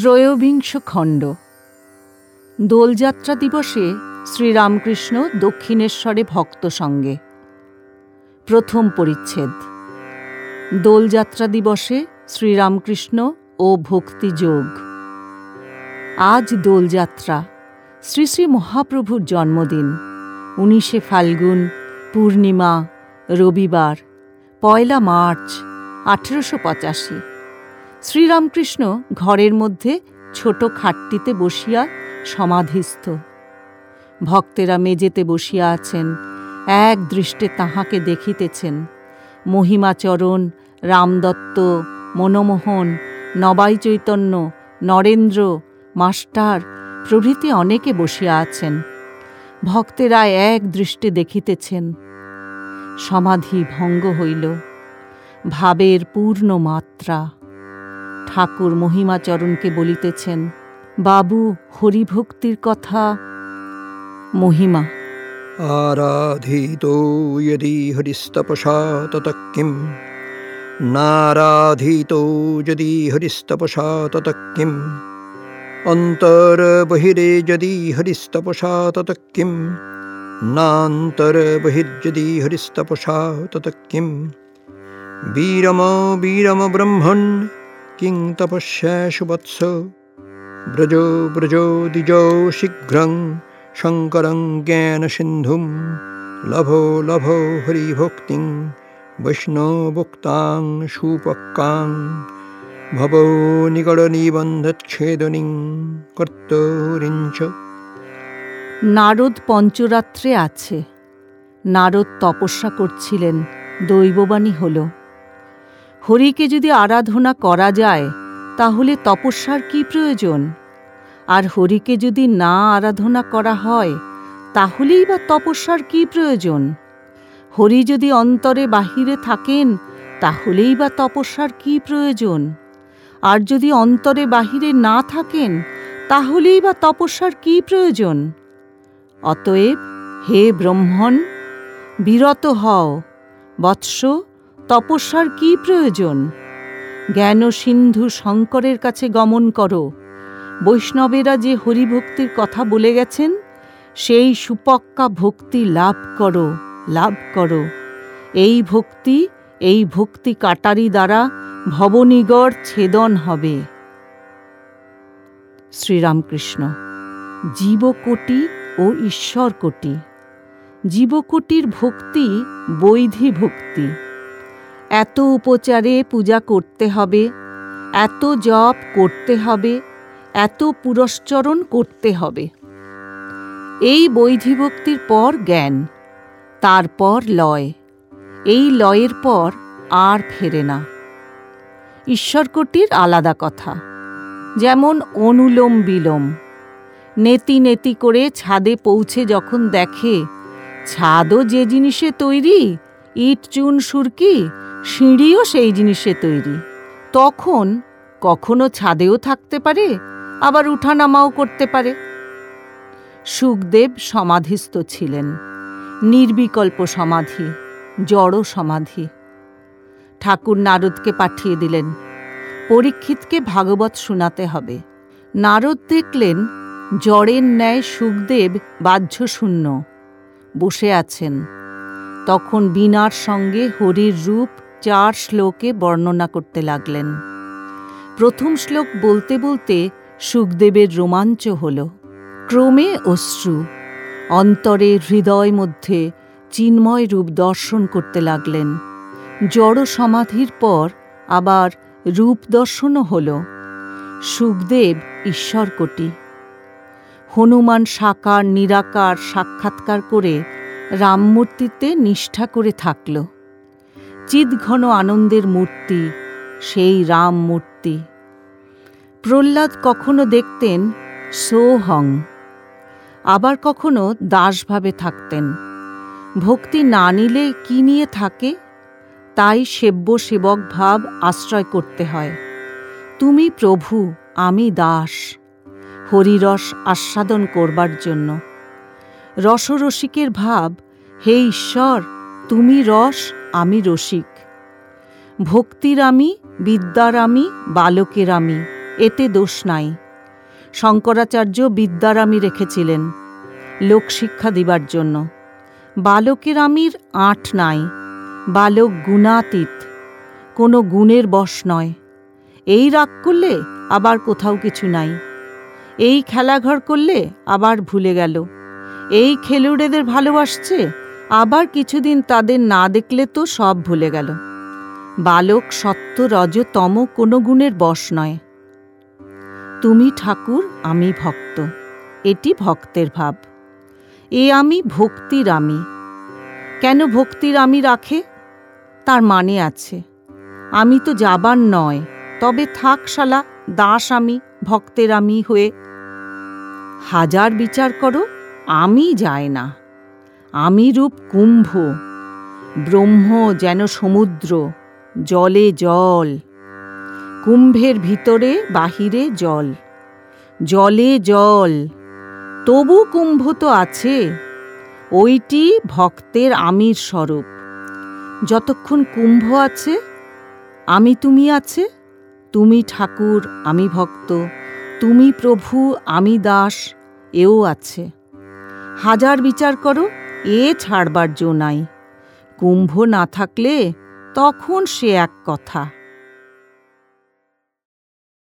ত্রয়োবিংশ খণ্ড। দোলযাত্রা দিবসে শ্রীরামকৃষ্ণ দক্ষিণেশ্বরে ভক্ত সঙ্গে। প্রথম পরিচ্ছেদ। দোলযাত্রা দিবসে শ্রীরামকৃষ্ণ ও ভক্তিযোগ আজ দোলযাত্রা, শ্রী শ্রী মহাপ্রভুর জন্মদিন, উনিশে ফাল্গুন, পূর্ণিমা, রবিবার, পয়লা মার্চ, আঠেরোশো পঁচাশি। শ্রীরামকৃষ্ণ ঘরের মধ্যে ছোট খাটটিতে বসিয়া সমাধিস্থ। ভক্তেরা মেজেতে বসিয়া আছেন, এক দৃষ্টে তাহাকে দেখিতেছেন। মহিমাচরণ, রামদত্ত, মনমোহন, নবাই চৈতন্য, নরেন্দ্র, মাস্টার প্রভৃতি অনেকে বসিয়া আছেন। ভক্তেরা এক দৃষ্টে দেখিতেছেন, সমাধি ভঙ্গ হইল। ভাবের পূর্ণ মাত্রা। ঠাকুর মহিমাচরণকে বলিতেছেন, বাবু, হরিভক্তির কথা। মহিমা, আরাধিত যদি হরিস্তপসা তত কিম নারাধিত যদি হরিস্তপসা তত কিম অন্তর্বহিরে যদি হরিস্তপসা তত কিম নান্তর্বহির্যদি হরিস্তপসা তত কিম বীরম বীরম ব্রহ্মণ কিং তপস্যাশু বৎস ব্রজ ব্রজ দ্বিজ শীঘ্রং শঙ্করং জ্ঞান সিন্ধু লভো লভো হরিভক্তিং বৈষ্ণবোক্তাং সুপক্কাং ভব নিগড় নিবন্ধচ্ছেদনিং কর্তরিঞ্চ নারদ পঞ্চরাত্রে আছে। নারদ তপস্যা করছিলেন, দৈববাণী হলো। হরিকে যদি আরাধনা করা যায়, তাহলে তপস্যার কি প্রয়োজন? আর হরিকে যদি না আরাধনা করা হয়, তাহলেই বা তপস্যার কি প্রয়োজন? হরি যদি অন্তরে বাহিরে থাকেন, তাহলেই বা তপস্যার কি প্রয়োজন? আর যদি অন্তরে বাহিরে না থাকেন, তাহলেই বা তপস্যার কি প্রয়োজন? অতএব হে ব্রহ্মণ, বিরত হও। বৎস তপস্যার কি প্রয়োজন? জ্ঞান সিন্ধু শঙ্করের কাছে গমন করো। বৈষ্ণবেরা যে হরিভক্তির কথা বলে গেছেন, সেই সুপক্কা ভক্তি লাভ করো লাভ করো। এই ভক্তি এই ভক্তি কাটারি দ্বারা ভবনিগড় ছেদন হবে। শ্রীরামকৃষ্ণ, জীবকোটি ও ঈশ্বর কোটি জীবকোটির ভক্তি বৈধি ভক্তি। এত উপচারে পূজা করতে হবে, এত জপ করতে হবে, এত পুরস্চরণ করতে হবে। এই বৈধি ভক্তির পর জ্ঞান, তারপর লয়। এই লয়ের পর আর ফেরে না। ঈশ্বরকটির আলাদা কথা, যেমন অনুলোম বিলোম। নেতি নেতি করে ছাদে পৌঁছে যখন দেখে, ছাদও যে জিনিসে তৈরি, ইট, চুন, সুরকি সিঁড়িও সেই জিনিসে তৈরি। তখন কখনো ছাদেও থাকতে পারে, আবার উঠানামাও করতে পারে। সুখদেব সমাধিস্থ ছিলেন। নির্বিকল্প সমাধি, জড় সমাধি। ঠাকুর নারদকে পাঠিয়ে দিলেন। পরীক্ষিতকে ভাগবত শোনাতে হবে। নারদ দেখলেন, জড়ের ন্যায় সুখদেব বাহ্যশূন্য। বসে আছেন। তখন বীণার সঙ্গে হরির রূপ চার শ্লোকে বর্ণনা করতে লাগলেন। প্রথম শ্লোক বলতে বলতে সুখদেবের রোমাঞ্চ হল। ক্রমে অশ্রু, অন্তরে হৃদয় মধ্যে চিন্ময় রূপ দর্শন করতে লাগলেন। জড় সমাধির পর আবার রূপ দর্শনও হল। সুখদেব ঈশ্বরকোটি হনুমান সাকার নিরাকার সাক্ষাৎকার করে রামমূর্তিতে নিষ্ঠা করে থাকল। চিৎঘন আনন্দের মূর্তি, সেই রাম মূর্তি। প্রহ্লাদ কখনো দেখতেন সোহং, আবার কখনো দাসভাবে থাকতেন। ভক্তি না নিলে কি নিয়ে থাকে? তাই সেব্য সেবক ভাব আশ্রয় করতে হয়। তুমি প্রভু, আমি দাস, হরিরস আস্বাদন করবার জন্য। রসরসিকের ভাব, হে ঈশ্বর! তুমি রস, আমি রসিক। ভক্তির আমি, বিদ্যার আমি, বালকের আমি, এতে দোষ নাই। শঙ্করাচার্য বিদ্যারামী রেখেছিলেন লোকশিক্ষা দিবার জন্য। বালকের আমির আট নাই, বালক গুণাতীত, কোনো গুণের বশ নয়। এই রাগ করলে আবার কোথাও কিছু নাই। এই খেলাঘর করলে আবার ভুলে গেল। এই খেলুড়েদের ভালোবাসছে আবার কিছুদিন তাদের না দেখলে তো সব ভুলে গেল। বালক, সত্য রজতম কোনো গুণের বশ নয়। তুমি ঠাকুর, আমি ভক্ত। এটি ভক্তের ভাব। এ আমি ভক্তির আমি। কেন ভক্তির আমি রাখে? তার মানে আছে। আমি তো যাবার নয়, তবে থাক শালা, দাস আমি, ভক্তের আমি হয়ে। হাজার বিচার করো, আমি যায় না। আমি রূপ কুম্ভ, ব্রহ্ম যেন সমুদ্র, জলে জল, কুম্ভের ভিতরে বাহিরে জল, জলে জল, তবু কুম্ভ তো আছে, ওইটি ভক্তের আমির স্বরূপ। যতক্ষণ কুম্ভ আছে, আমি তুমি আছে, তুমি ঠাকুর, আমি ভক্ত, তুমি প্রভু, আমি দাস, এও আছে। হাজার বিচার করো এ ছাড়বার জো নাই। কুম্ভ না থাকলে তখন সে এক কথা।